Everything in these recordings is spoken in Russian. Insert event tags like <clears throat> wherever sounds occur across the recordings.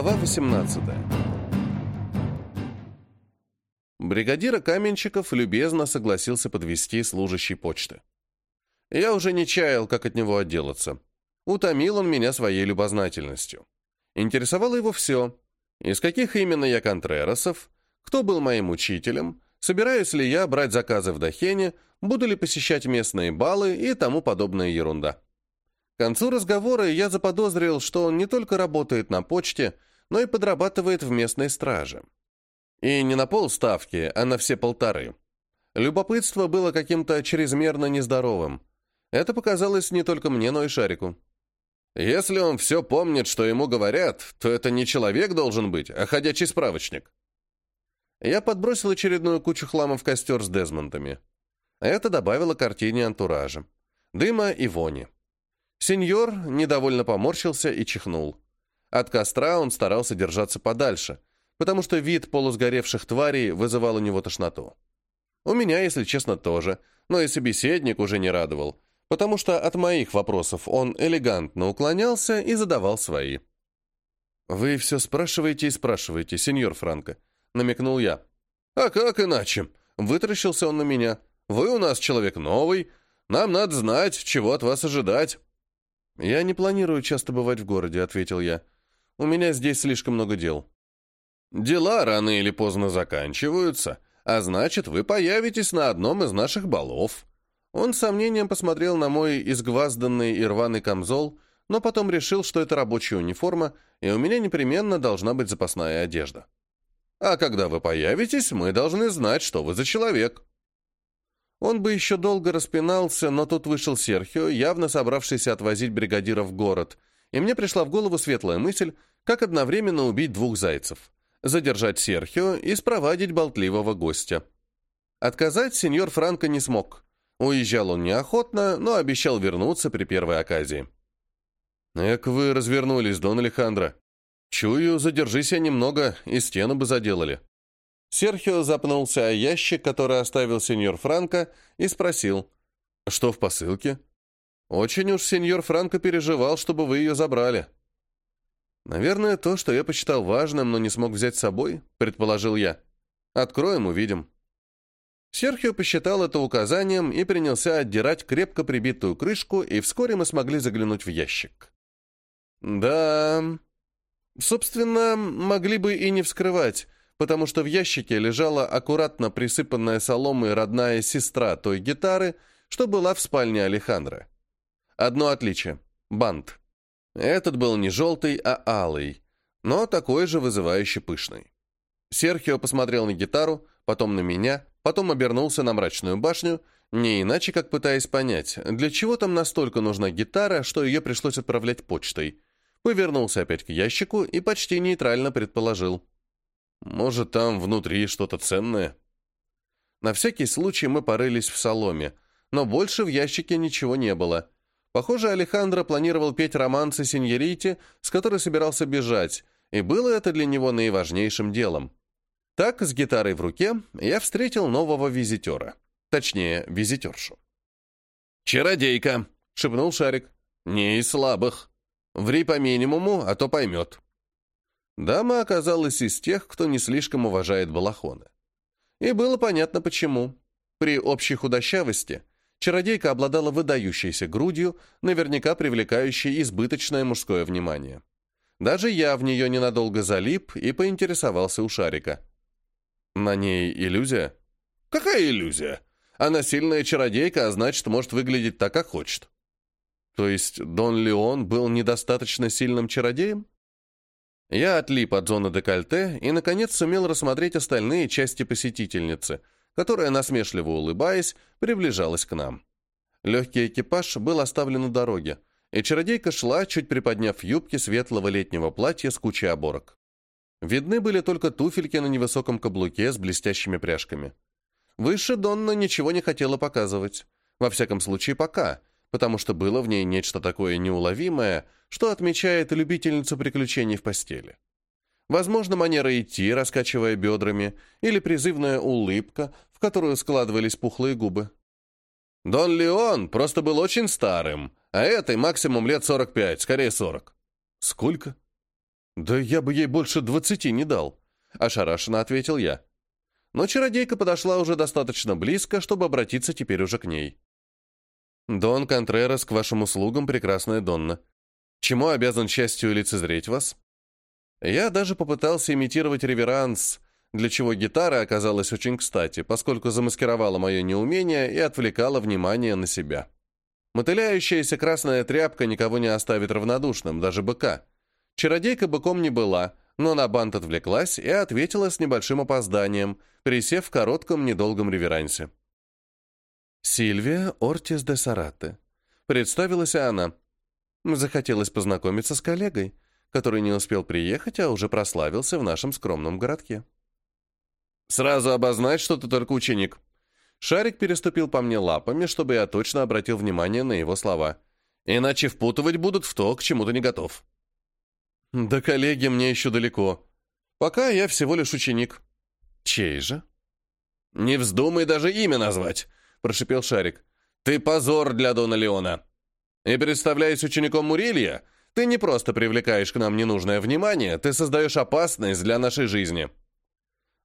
Глава 18 Бригадира Каменщиков любезно согласился подвести служащий почты. Я уже не чаял, как от него отделаться. Утомил он меня своей любознательностью. Интересовало его все. Из каких именно я контреросов, кто был моим учителем, собираюсь ли я брать заказы в Дахене, буду ли посещать местные балы и тому подобная ерунда. К концу разговора я заподозрил, что он не только работает на почте, но и подрабатывает в местной страже. И не на полставки, а на все полторы. Любопытство было каким-то чрезмерно нездоровым. Это показалось не только мне, но и Шарику. Если он все помнит, что ему говорят, то это не человек должен быть, а ходячий справочник. Я подбросил очередную кучу хлама в костер с Дезмонтами. Это добавило картине антуража. Дыма и вони. Сеньор недовольно поморщился и чихнул. От костра он старался держаться подальше, потому что вид полусгоревших тварей вызывал у него тошноту. У меня, если честно, тоже, но и собеседник уже не радовал, потому что от моих вопросов он элегантно уклонялся и задавал свои. «Вы все спрашиваете и спрашиваете, сеньор Франко», — намекнул я. «А как иначе?» — вытаращился он на меня. «Вы у нас человек новый, нам надо знать, чего от вас ожидать». «Я не планирую часто бывать в городе», — ответил я. «У меня здесь слишком много дел». «Дела рано или поздно заканчиваются, а значит, вы появитесь на одном из наших балов». Он с сомнением посмотрел на мой изгвазданный и рваный камзол, но потом решил, что это рабочая униформа, и у меня непременно должна быть запасная одежда. «А когда вы появитесь, мы должны знать, что вы за человек». Он бы еще долго распинался, но тут вышел Серхио, явно собравшийся отвозить бригадира в город, и мне пришла в голову светлая мысль, как одновременно убить двух зайцев. Задержать Серхио и спровадить болтливого гостя. Отказать сеньор Франко не смог. Уезжал он неохотно, но обещал вернуться при первой оказии. «Эк вы развернулись, Дон Алехандро. Чую, задержись я немного, и стену бы заделали». Серхио запнулся о ящик, который оставил сеньор Франко, и спросил, «Что в посылке?» «Очень уж сеньор Франко переживал, чтобы вы ее забрали». «Наверное, то, что я посчитал важным, но не смог взять с собой», — предположил я. «Откроем, увидим». Серхио посчитал это указанием и принялся отдирать крепко прибитую крышку, и вскоре мы смогли заглянуть в ящик. «Да...» «Собственно, могли бы и не вскрывать» потому что в ящике лежала аккуратно присыпанная соломой родная сестра той гитары, что была в спальне Алехандро. Одно отличие — бант. Этот был не желтый, а алый, но такой же вызывающе пышный. Серхио посмотрел на гитару, потом на меня, потом обернулся на мрачную башню, не иначе как пытаясь понять, для чего там настолько нужна гитара, что ее пришлось отправлять почтой. Повернулся опять к ящику и почти нейтрально предположил. Может, там внутри что-то ценное? На всякий случай мы порылись в соломе, но больше в ящике ничего не было. Похоже, Алехандро планировал петь романсы сеньорите, с которой собирался бежать, и было это для него наиважнейшим делом. Так, с гитарой в руке, я встретил нового визитера. Точнее, визитершу. «Чародейка!» — шепнул Шарик. «Не из слабых. Ври по минимуму, а то поймет». Дама оказалась из тех, кто не слишком уважает балахоны. И было понятно почему. При общей худощавости чародейка обладала выдающейся грудью, наверняка привлекающей избыточное мужское внимание. Даже я в нее ненадолго залип и поинтересовался у Шарика. На ней иллюзия? Какая иллюзия? Она сильная чародейка, а значит, может выглядеть так, как хочет. То есть Дон Леон был недостаточно сильным чародеем? Я отлип от зоны декольте и, наконец, сумел рассмотреть остальные части посетительницы, которая, насмешливо улыбаясь, приближалась к нам. Легкий экипаж был оставлен у дороги, и чародейка шла, чуть приподняв юбки светлого летнего платья с кучей оборок. Видны были только туфельки на невысоком каблуке с блестящими пряжками. Выше Донна ничего не хотела показывать. Во всяком случае, пока, потому что было в ней нечто такое неуловимое, что отмечает любительницу приключений в постели. Возможно, манера идти, раскачивая бедрами, или призывная улыбка, в которую складывались пухлые губы. Дон Леон просто был очень старым, а этой максимум лет 45, скорее 40. Сколько? «Да я бы ей больше двадцати не дал», — ошарашенно ответил я. Но чародейка подошла уже достаточно близко, чтобы обратиться теперь уже к ней. «Дон Контрерас, к вашим услугам, прекрасная Донна. Чему обязан счастью лицезреть вас?» Я даже попытался имитировать реверанс, для чего гитара оказалась очень кстати, поскольку замаскировала мое неумение и отвлекала внимание на себя. Мотыляющаяся красная тряпка никого не оставит равнодушным, даже быка. Чародейка быком не была, но на бант отвлеклась и ответила с небольшим опозданием, присев в коротком недолгом реверансе. «Сильвия Ортис де Сарате», — представилась она. Захотелось познакомиться с коллегой, который не успел приехать, а уже прославился в нашем скромном городке. «Сразу обозначь, что ты только ученик». Шарик переступил по мне лапами, чтобы я точно обратил внимание на его слова. «Иначе впутывать будут в то, к чему ты не готов». «Да коллеги, мне еще далеко. Пока я всего лишь ученик». «Чей же?» «Не вздумай даже имя назвать», — прошипел Шарик. «Ты позор для Дона Леона. И представляясь учеником Мурилья, ты не просто привлекаешь к нам ненужное внимание, ты создаешь опасность для нашей жизни».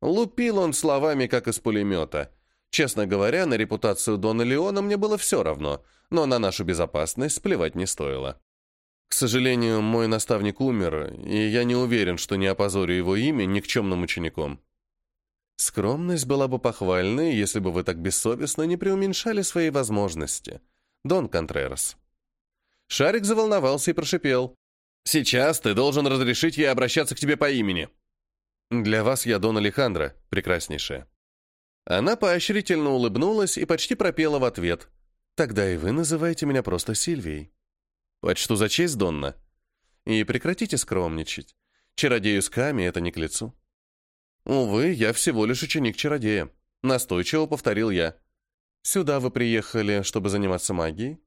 Лупил он словами, как из пулемета. Честно говоря, на репутацию Дона Леона мне было все равно, но на нашу безопасность сплевать не стоило. К сожалению, мой наставник умер, и я не уверен, что не опозорю его имя никчемным учеником. Скромность была бы похвальной, если бы вы так бессовестно не преуменьшали свои возможности. Дон Контрерас. Шарик заволновался и прошипел. «Сейчас ты должен разрешить ей обращаться к тебе по имени». «Для вас я Дон Алехандро, прекраснейшая». Она поощрительно улыбнулась и почти пропела в ответ. «Тогда и вы называете меня просто Сильвией». «Почту за честь, Донна». «И прекратите скромничать. Чародею с Ками это не к лицу». «Увы, я всего лишь ученик чародея», — настойчиво повторил я. «Сюда вы приехали, чтобы заниматься магией?»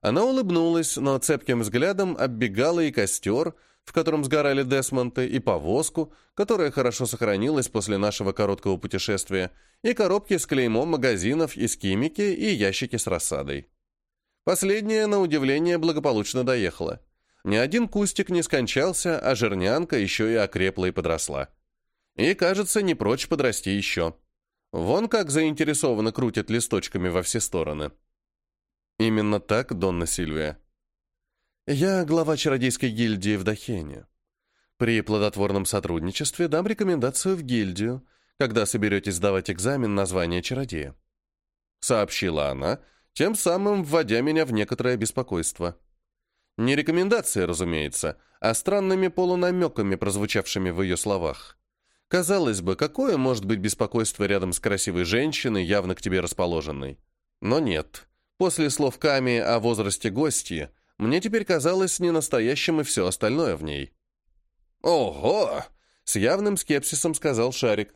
Она улыбнулась, но цепким взглядом оббегала и костер, в котором сгорали Десмонты, и повозку, которая хорошо сохранилась после нашего короткого путешествия, и коробки с клеймом магазинов из химики и ящики с рассадой. Последняя, на удивление, благополучно доехала. Ни один кустик не скончался, а жернянка еще и окрепла и подросла. И, кажется, не прочь подрасти еще. Вон как заинтересованно крутят листочками во все стороны. Именно так, Донна Сильвия. Я глава чародейской гильдии в Дахене. При плодотворном сотрудничестве дам рекомендацию в гильдию, когда соберетесь сдавать экзамен на звание чародея. Сообщила она, тем самым вводя меня в некоторое беспокойство. Не рекомендация, разумеется, а странными полунамеками, прозвучавшими в ее словах. Казалось бы, какое может быть беспокойство рядом с красивой женщиной, явно к тебе расположенной? Но нет. После слов Ками о возрасте гостья, мне теперь казалось ненастоящим и все остальное в ней. «Ого!» — с явным скепсисом сказал Шарик.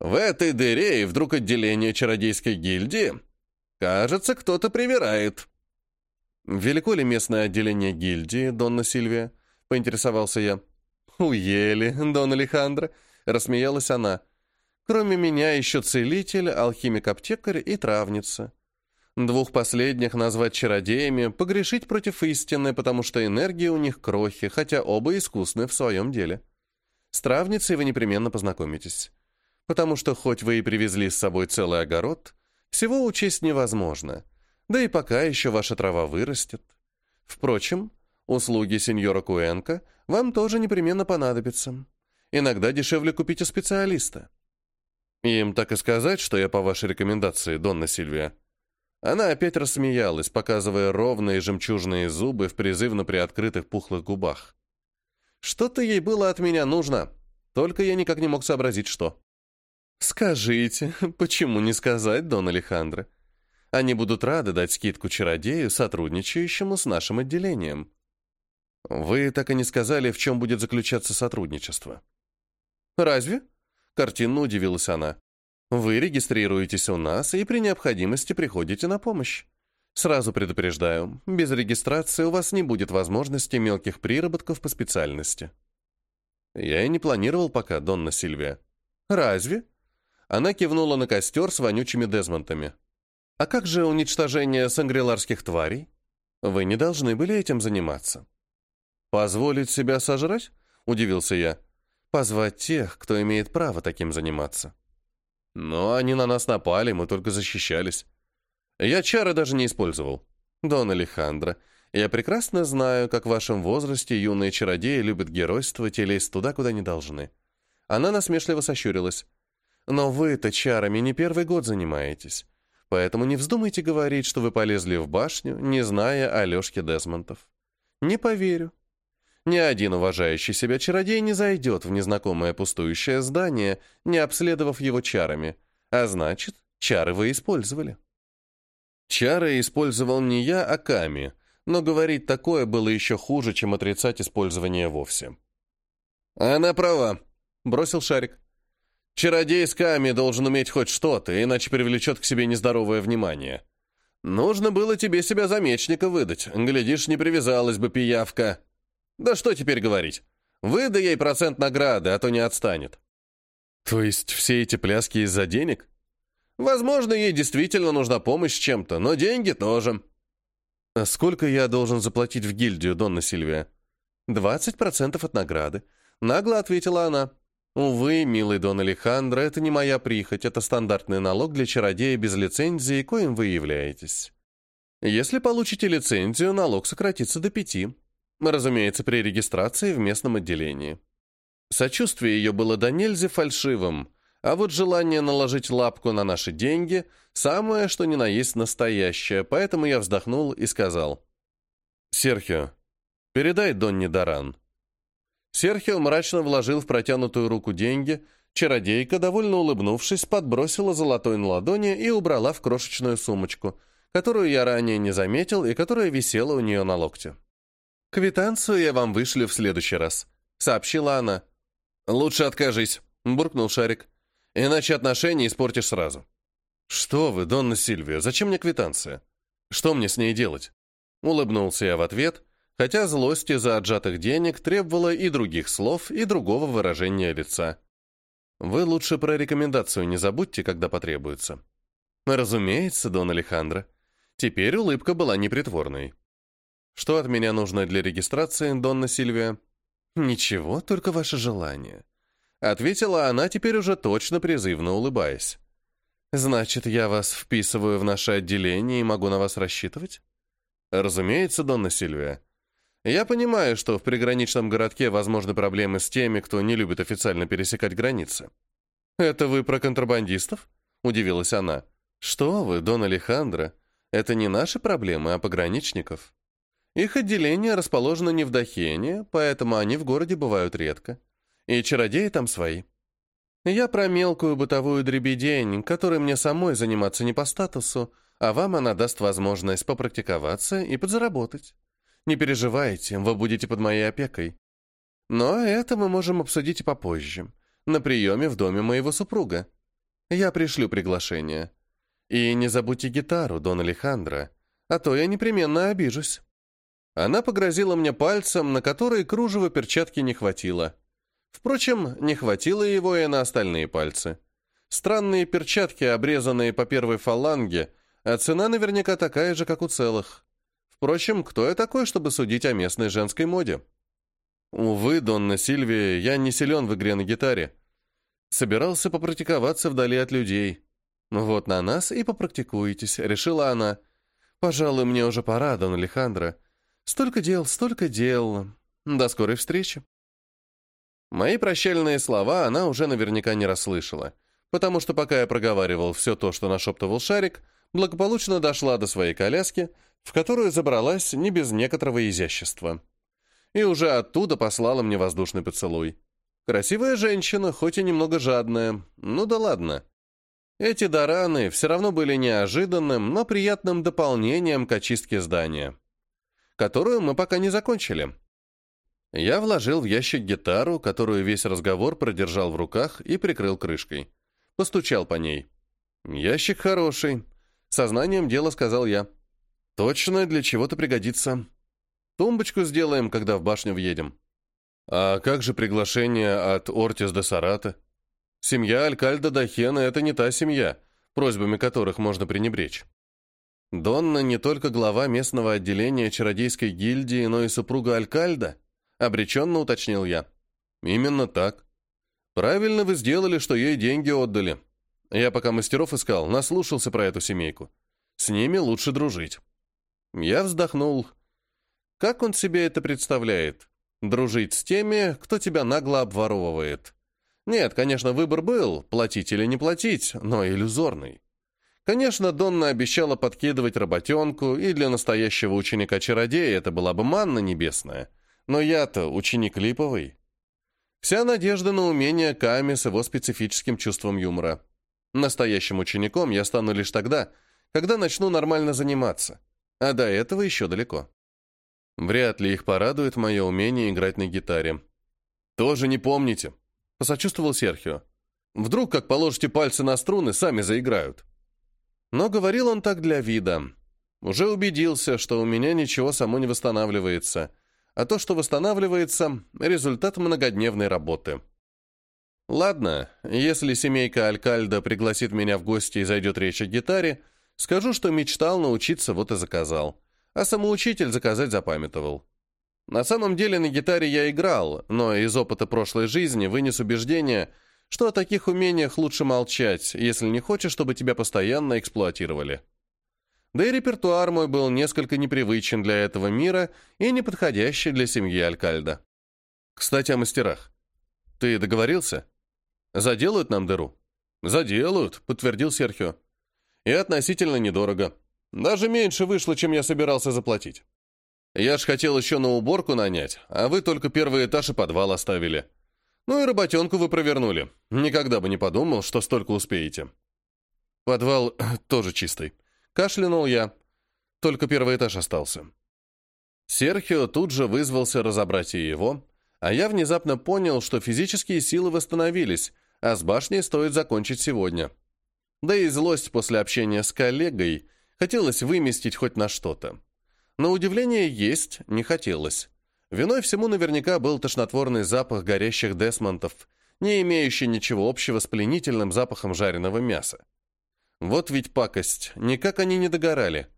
«В этой дыре и вдруг отделение чародейской гильдии? Кажется, кто-то привирает». «Велико ли местное отделение гильдии, Донна Сильвия?» — поинтересовался я. «Уели, Дон Алехандро», — рассмеялась она. «Кроме меня еще целитель, алхимик-аптекарь и травница. Двух последних назвать чародеями, погрешить против истины, потому что энергия у них крохи, хотя оба искусны в своем деле. С травницей вы непременно познакомитесь. Потому что хоть вы и привезли с собой целый огород, всего учесть невозможно. Да и пока еще ваша трава вырастет. Впрочем, услуги сеньора Куэнка вам тоже непременно понадобятся. Иногда дешевле купить у специалиста. Им так и сказать, что я по вашей рекомендации, Донна Сильвия. Она опять рассмеялась, показывая ровные жемчужные зубы в призывно приоткрытых пухлых губах. Что-то ей было от меня нужно, только я никак не мог сообразить, что. «Скажите, <laughs> почему не сказать, Дон Алехандро? Они будут рады дать скидку чародею, сотрудничающему с нашим отделением». «Вы так и не сказали, в чем будет заключаться сотрудничество». «Разве?» — картинно удивилась она. Вы регистрируетесь у нас и при необходимости приходите на помощь. Сразу предупреждаю, без регистрации у вас не будет возможности мелких приработков по специальности. Я и не планировал пока, Донна Сильвия. Разве? Она кивнула на костер с вонючими дезмонтами. А как же уничтожение сангриларских тварей? Вы не должны были этим заниматься. Позволить себя сожрать? — удивился я. «Позвать тех, кто имеет право таким заниматься». Но они на нас напали, мы только защищались. Я чары даже не использовал. Дон Алехандро, я прекрасно знаю, как в вашем возрасте юные чародеи любят геройствовать и лезть туда, куда не должны. Она насмешливо сощурилась. Но вы-то чарами не первый год занимаетесь. Поэтому не вздумайте говорить, что вы полезли в башню, не зная Алешки Десмонтов. Не поверю. Ни один уважающий себя чародей не зайдет в незнакомое пустующее здание, не обследовав его чарами. А значит, чары вы использовали. Чары использовал не я, а Ками, но говорить такое было еще хуже, чем отрицать использование вовсе. «Она права», — бросил шарик. Чародей с Ками должен уметь хоть что-то, иначе привлечет к себе нездоровое внимание. Нужно было тебе себя за мечника выдать. Глядишь, не привязалась бы пиявка. Да что теперь говорить? Выдай ей процент награды, а то не отстанет. То есть все эти пляски из-за денег? Возможно, ей действительно нужна помощь с чем-то, но деньги тоже. А сколько я должен заплатить в гильдию, Донна Сильвия? «Двадцать процентов от награды», — нагло ответила она. Увы, милый Дон Алехандро, это не моя прихоть, это стандартный налог для чародея без лицензии, коим вы являетесь. Если получите лицензию, налог сократится до пяти. Разумеется, при регистрации в местном отделении. Сочувствие ее было до нельзя фальшивым, а вот желание наложить лапку на наши деньги – самое, что ни на есть настоящее, поэтому я вздохнул и сказал. «Серхио, передай Донни Даран. Серхио мрачно вложил в протянутую руку деньги, чародейка, довольно улыбнувшись, подбросила золотой на ладони и убрала в крошечную сумочку, которую я ранее не заметил и которая висела у нее на локте. «Квитанцию я вам вышлю в следующий раз», — сообщила она. «Лучше откажись», — буркнул Шарик. «Иначе отношения испортишь сразу». «Что вы, Донна Сильвия, зачем мне квитанция? Что мне с ней делать?» Улыбнулся я в ответ — хотя злость из-за отжатых денег требовала и других слов, и другого выражения лица. Вы лучше про рекомендацию не забудьте, когда потребуется. Разумеется, Дон Алехандро. Теперь улыбка была непритворной. Что от меня нужно для регистрации, Донна Сильвия? Ничего, только ваше желание. Ответила она, теперь уже точно призывно улыбаясь. Значит, я вас вписываю в наше отделение и могу на вас рассчитывать? Разумеется, Донна Сильвия. Я понимаю, что в приграничном городке возможны проблемы с теми, кто не любит официально пересекать границы. «Это вы про контрабандистов?» — удивилась она. «Что вы, Дон Алехандро? Это не наши проблемы, а пограничников. Их отделение расположено не в Дахене, поэтому они в городе бывают редко. И чародеи там свои. Я про мелкую бытовую дребедень, которой мне самой заниматься не по статусу, а вам она даст возможность попрактиковаться и подзаработать. Не переживайте, вы будете под моей опекой. Но это мы можем обсудить и попозже, на приеме в доме моего супруга. Я пришлю приглашение. И не забудьте гитару, Дон Алехандро, а то я непременно обижусь». Она погрозила мне пальцем, на который кружева перчатки не хватило. Впрочем, не хватило его и на остальные пальцы. Странные перчатки, обрезанные по первой фаланге, а цена наверняка такая же, как у целых. Впрочем, кто я такой, чтобы судить о местной женской моде? Увы, Донна Сильвия, я не силен в игре на гитаре. Собирался попрактиковаться вдали от людей. Вот на нас и попрактикуетесь, решила она. Пожалуй, мне уже пора, Дон Алехандро. Столько дел, столько дел. До скорой встречи. Мои прощальные слова она уже наверняка не расслышала, потому что пока я проговаривал все то, что нашептывал Шарик, благополучно дошла до своей коляски, в которую забралась не без некоторого изящества. И уже оттуда послала мне воздушный поцелуй. Красивая женщина, хоть и немного жадная, ну да ладно. Эти дараны все равно были неожиданным, но приятным дополнением к очистке здания, которую мы пока не закончили. Я вложил в ящик гитару, которую весь разговор продержал в руках и прикрыл крышкой. Постучал по ней. «Ящик хороший», — сознанием дела сказал я. Точно для чего-то пригодится. Тумбочку сделаем, когда в башню въедем. А как же приглашение от Ортис до Сарата? Семья Алькальда Дахена — это не та семья, просьбами которых можно пренебречь. Донна не только глава местного отделения чародейской гильдии, но и супруга Алькальда, обреченно уточнил я. Именно так. Правильно вы сделали, что ей деньги отдали. Я пока мастеров искал, наслушался про эту семейку. С ними лучше дружить. Я вздохнул. Как он себе это представляет? Дружить с теми, кто тебя нагло обворовывает. Нет, конечно, выбор был, платить или не платить, но иллюзорный. Конечно, Донна обещала подкидывать работенку, и для настоящего ученика-чародея это была бы манна небесная. Но я-то ученик липовый. Вся надежда на умение Ками с его специфическим чувством юмора. Настоящим учеником я стану лишь тогда, когда начну нормально заниматься. А до этого еще далеко. Вряд ли их порадует мое умение играть на гитаре. «Тоже не помните», — посочувствовал Серхио. «Вдруг, как положите пальцы на струны, сами заиграют». Но говорил он так для вида. Уже убедился, что у меня ничего само не восстанавливается, а то, что восстанавливается, результат многодневной работы. Ладно, если семейка Алькальда пригласит меня в гости и зайдет речь о гитаре, скажу, что мечтал научиться, вот и заказал. А самоучитель заказать запамятовал. На самом деле на гитаре я играл, но из опыта прошлой жизни вынес убеждение – что о таких умениях лучше молчать, если не хочешь, чтобы тебя постоянно эксплуатировали. Да и репертуар мой был несколько непривычен для этого мира и неподходящий для семьи Алькальда. Кстати, о мастерах. Ты договорился? Заделают нам дыру? Заделают, подтвердил Серхио. И относительно недорого. Даже меньше вышло, чем я собирался заплатить. Я ж хотел еще на уборку нанять, а вы только первый этаж и подвал оставили. Ну и работенку вы провернули. Никогда бы не подумал, что столько успеете. Подвал <clears throat> тоже чистый. Кашлянул я. Только первый этаж остался. Серхио тут же вызвался разобрать и его, а я внезапно понял, что физические силы восстановились, а с башней стоит закончить сегодня. Да и злость после общения с коллегой хотелось выместить хоть на что-то. На удивление есть не хотелось. Виной всему наверняка был тошнотворный запах горящих десмонтов, не имеющий ничего общего с пленительным запахом жареного мяса. Вот ведь пакость, никак они не догорали.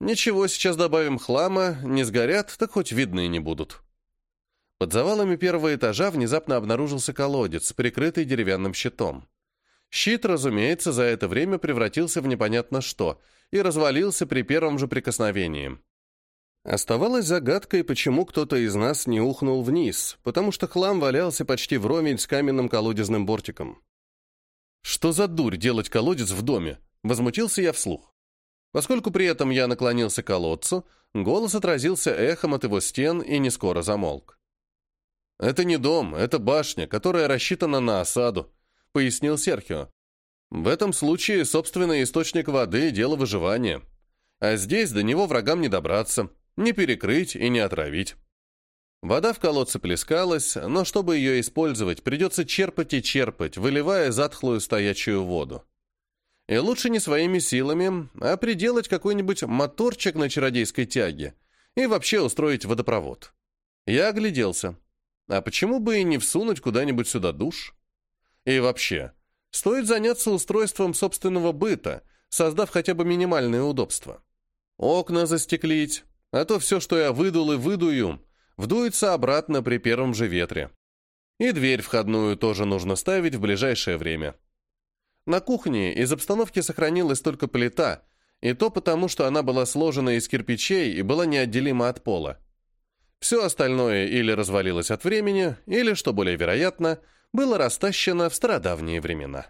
Ничего, сейчас добавим хлама, не сгорят, так хоть видные не будут. Под завалами первого этажа внезапно обнаружился колодец, прикрытый деревянным щитом. Щит, разумеется, за это время превратился в непонятно что и развалился при первом же прикосновении. Оставалось загадкой, почему кто-то из нас не ухнул вниз, потому что хлам валялся почти вровень с каменным колодезным бортиком. «Что за дурь делать колодец в доме?» — возмутился я вслух. Поскольку при этом я наклонился к колодцу, голос отразился эхом от его стен и не скоро замолк. «Это не дом, это башня, которая рассчитана на осаду», — пояснил Серхио. «В этом случае собственный источник воды — дело выживания. А здесь до него врагам не добраться, не перекрыть и не отравить. Вода в колодце плескалась, но чтобы ее использовать, придется черпать и черпать, выливая затхлую стоячую воду. И лучше не своими силами, а приделать какой-нибудь моторчик на чародейской тяге и вообще устроить водопровод. Я огляделся. А почему бы и не всунуть куда-нибудь сюда душ? И вообще, стоит заняться устройством собственного быта, создав хотя бы минимальные удобства. Окна застеклить, а то все, что я выдул и выдую, вдуется обратно при первом же ветре. И дверь входную тоже нужно ставить в ближайшее время. На кухне из обстановки сохранилась только плита, и то потому, что она была сложена из кирпичей и была неотделима от пола. Все остальное или развалилось от времени, или, что более вероятно, было растащено в стародавние времена.